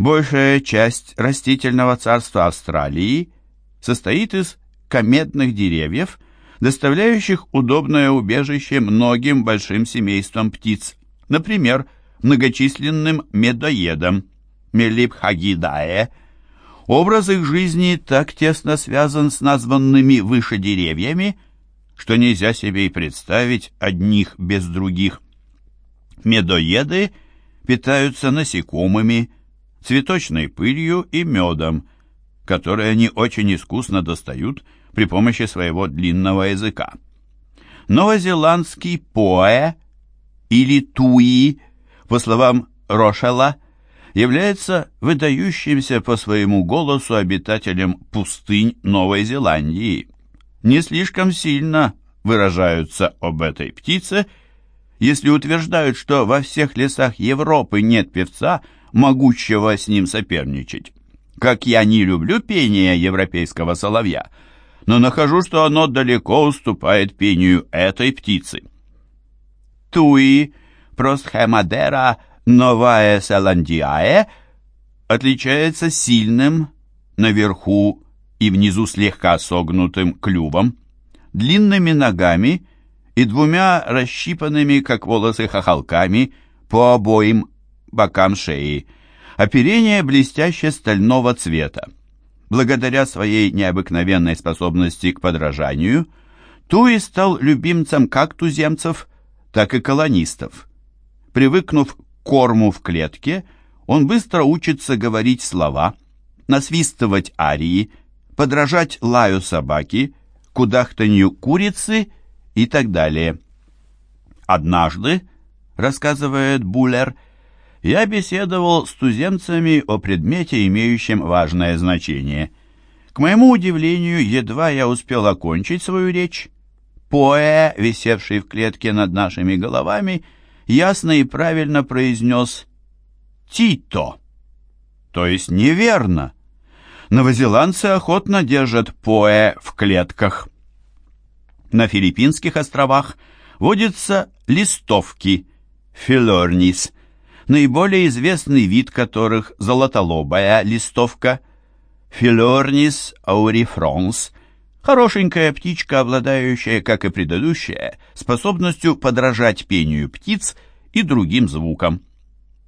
Большая часть растительного царства Австралии состоит из комедных деревьев, доставляющих удобное убежище многим большим семействам птиц, например, многочисленным медоедам, мелипхагидае. Образ их жизни так тесно связан с названными выше деревьями, что нельзя себе и представить одних без других. Медоеды питаются насекомыми, цветочной пылью и медом, которые они очень искусно достают при помощи своего длинного языка. Новозеландский поэ или туи, по словам Рошела, является выдающимся по своему голосу обитателем пустынь Новой Зеландии. Не слишком сильно выражаются об этой птице, если утверждают, что во всех лесах Европы нет певца, могущего с ним соперничать. Как я не люблю пение европейского соловья, но нахожу, что оно далеко уступает пению этой птицы. Туи простхемадера новая селандиае отличается сильным наверху и внизу слегка согнутым клювом, длинными ногами и двумя расщипанными, как волосы, хохолками по обоим бокам шеи. Оперение блестяще стального цвета. Благодаря своей необыкновенной способности к подражанию, Туи стал любимцем как туземцев, так и колонистов. Привыкнув к корму в клетке, он быстро учится говорить слова, насвистывать арии, подражать лаю собаки, кудахтанью курицы и так далее. Однажды, рассказывает Буллер, я беседовал с туземцами о предмете, имеющем важное значение. К моему удивлению, едва я успел окончить свою речь, Поэ, висевший в клетке над нашими головами, ясно и правильно произнес «Тито», то есть неверно. Новозеландцы охотно держат поэ в клетках. На Филиппинских островах водятся листовки филорнис, наиболее известный вид которых золотолобая листовка филорнис аурифронс, хорошенькая птичка, обладающая, как и предыдущая, способностью подражать пению птиц и другим звукам.